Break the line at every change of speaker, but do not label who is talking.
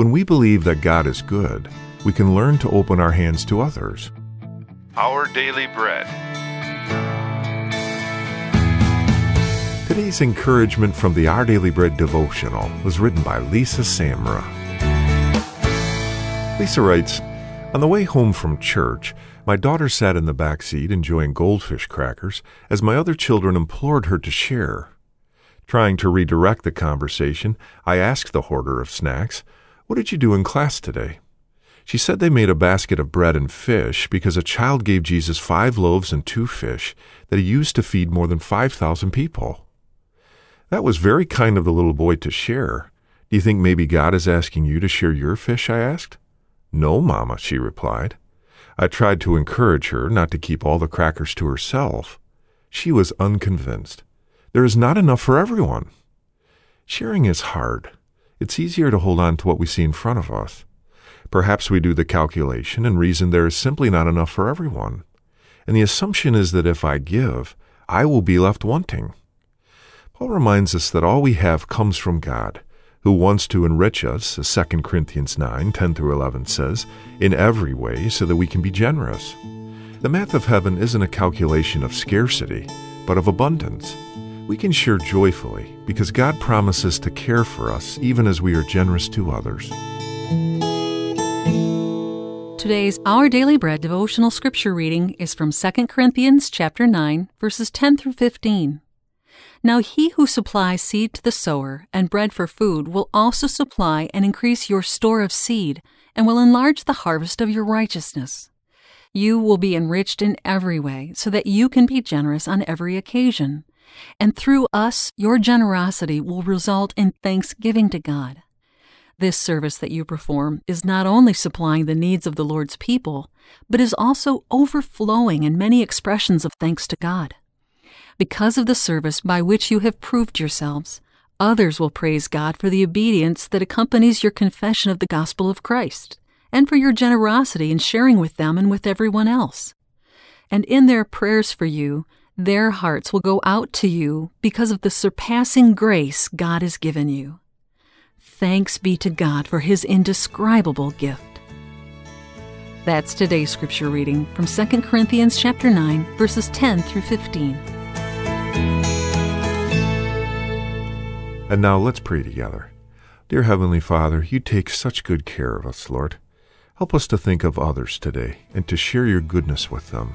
When we believe that God is good, we can learn to open our hands to others.
Our Daily Bread.
Today's encouragement from the Our Daily Bread devotional was written by Lisa Samra. Lisa writes, On the way home from church, my daughter sat in the back seat enjoying goldfish crackers as my other children implored her to share. Trying to redirect the conversation, I asked the hoarder of snacks, What did you do in class today? She said they made a basket of bread and fish because a child gave Jesus five loaves and two fish that he used to feed more than 5,000 people. That was very kind of the little boy to share. Do you think maybe God is asking you to share your fish? I asked. No, Mamma, she replied. I tried to encourage her not to keep all the crackers to herself. She was unconvinced. There is not enough for everyone. Sharing is hard. It's easier to hold on to what we see in front of us. Perhaps we do the calculation and reason there is simply not enough for everyone. And the assumption is that if I give, I will be left wanting. Paul reminds us that all we have comes from God, who wants to enrich us, as 2 Corinthians 9 10 through 11 says, in every way so that we can be generous. The math of heaven isn't a calculation of scarcity, but of abundance we can share joyfully because God promises to care for us even as we are generous to others.
Today's Our Daily Bread devotional scripture reading is from 2 Corinthians chapter 9 verses 10 through 15. Now he who supplies seed to the sower and bread for food will also supply and increase your store of seed and will enlarge the harvest of your righteousness. You will be enriched in every way so that you can be generous on every occasion and through us, your generosity will result in thanksgiving to God. This service that you perform is not only supplying the needs of the Lord's people, but is also overflowing in many expressions of thanks to God. Because of the service by which you have proved yourselves, others will praise God for the obedience that accompanies your confession of the gospel of Christ, and for your generosity in sharing with them and with everyone else. And in their prayers for you, their hearts will go out to you because of the surpassing grace God has given you. Thanks be to God for his indescribable gift. That's today's scripture reading from 2 Corinthians chapter 9 verses 10 through 15.
And now let's pray together. Dear Heavenly Father, you take such good care of us, Lord. Help us to think of others today and to share your goodness with them.